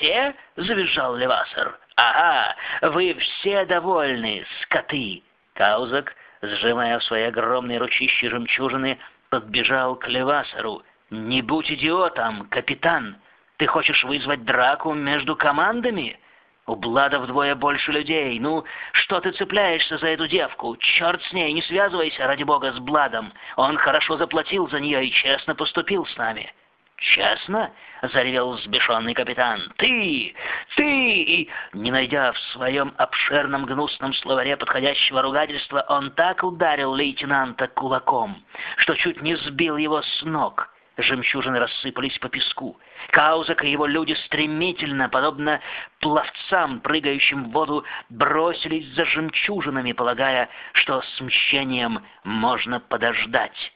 все?» — завизжал Левасер. «Ага, вы все довольны, скоты!» Каузак, сжимая в свои огромные ручищи жемчужины, подбежал к Левасеру. «Не будь идиотом, капитан! Ты хочешь вызвать драку между командами?» У Блада вдвое больше людей. Ну, что ты цепляешься за эту девку? Черт с ней, не связывайся, ради бога, с Бладом. Он хорошо заплатил за нее и честно поступил с нами». «Честно?» — заревел взбешенный капитан. «Ты! Ты!» Не найдя в своем обширном гнусном словаре подходящего ругательства, он так ударил лейтенанта кулаком, что чуть не сбил его с ног. Жемчужины рассыпались по песку. Каузак и его люди стремительно, подобно пловцам, прыгающим в воду, бросились за жемчужинами, полагая, что с мщением можно подождать.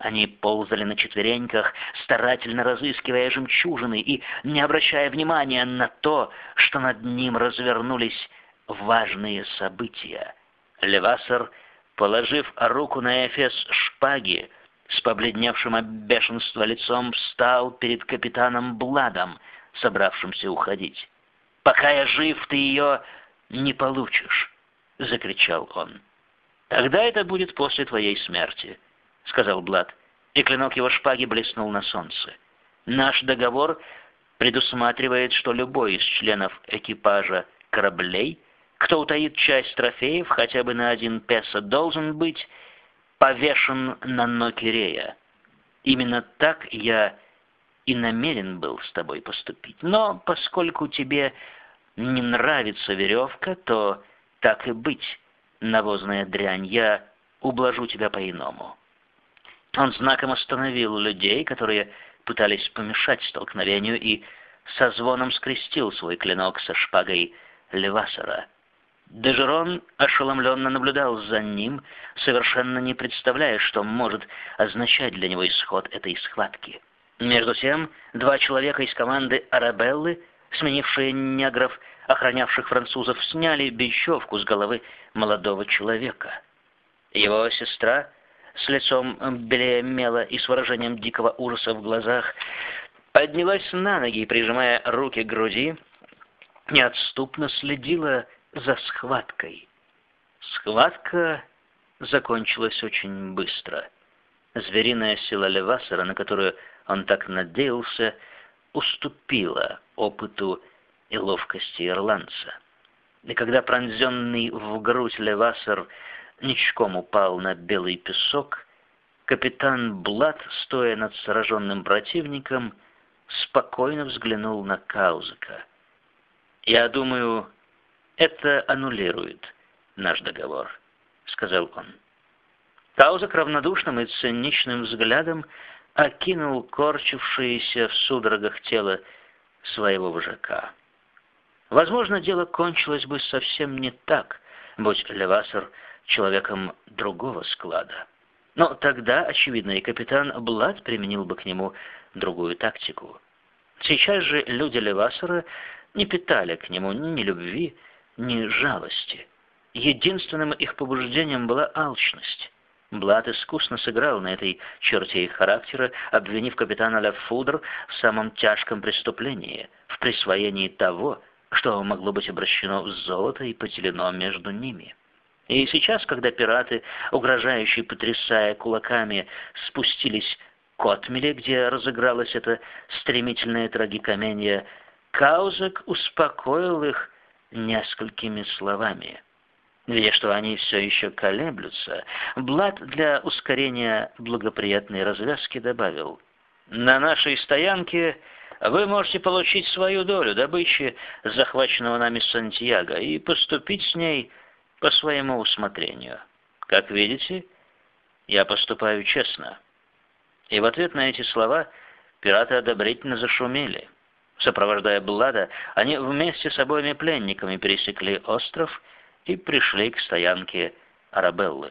Они ползали на четвереньках, старательно разыскивая жемчужины и не обращая внимания на то, что над ним развернулись важные события. Левасер, положив руку на эфес шпаги, с побледневшим от бешенства лицом встал перед капитаном Бладом, собравшимся уходить. «Пока я жив, ты ее не получишь!» — закричал он. «Тогда это будет после твоей смерти», — сказал Блад, и клинок его шпаги блеснул на солнце. «Наш договор предусматривает, что любой из членов экипажа кораблей, кто утаит часть трофеев хотя бы на один песо, должен быть повешен на Нокерея. Именно так я и намерен был с тобой поступить. Но поскольку тебе не нравится веревка, то так и быть, навозная дрянь, я ублажу тебя по-иному. Он знаком остановил людей, которые пытались помешать столкновению, и со звоном скрестил свой клинок со шпагой Левасера. Дежерон ошеломленно наблюдал за ним, совершенно не представляя, что может означать для него исход этой схватки. Между тем, два человека из команды Арабеллы, сменившие негров, охранявших французов, сняли бечевку с головы молодого человека. Его сестра, с лицом белее мела и с выражением дикого ужаса в глазах, поднялась на ноги, прижимая руки к груди, неотступно следила за схваткой. Схватка закончилась очень быстро. Звериная сила Левасера, на которую он так надеялся, уступила опыту и ловкости ирландца. И когда пронзенный в грудь Левасер ничком упал на белый песок, капитан Блад, стоя над сраженным противником, спокойно взглянул на Каузека. «Я думаю, это аннулирует наш договор», — сказал он. Таузак равнодушным и циничным взглядом окинул корчившееся в судорогах тело своего вожака. Возможно, дело кончилось бы совсем не так, будь Левасер человеком другого склада. Но тогда, очевидно, и капитан Блад применил бы к нему другую тактику. Сейчас же люди Левасера не питали к нему ни любви, ни жалости. Единственным их побуждением была алчность. Блад искусно сыграл на этой черте их характера, обвинив капитана Лефудр в самом тяжком преступлении, в присвоении того, что могло быть обращено в золото и поделено между ними. И сейчас, когда пираты, угрожающие, потрясая кулаками, спустились к отмеле, где разыгралась эта стремительная трагикомедия, Каузек успокоил их несколькими словами. Видя, что они все еще колеблются, Блад для ускорения благоприятной развязки добавил, «На нашей стоянке вы можете получить свою долю добычи захваченного нами Сантьяго и поступить с ней по своему усмотрению. Как видите, я поступаю честно». И в ответ на эти слова пираты одобрительно зашумели. Сопровождая Блада, они вместе с обоими пленниками пересекли остров и пришли к стоянке Арабеллы.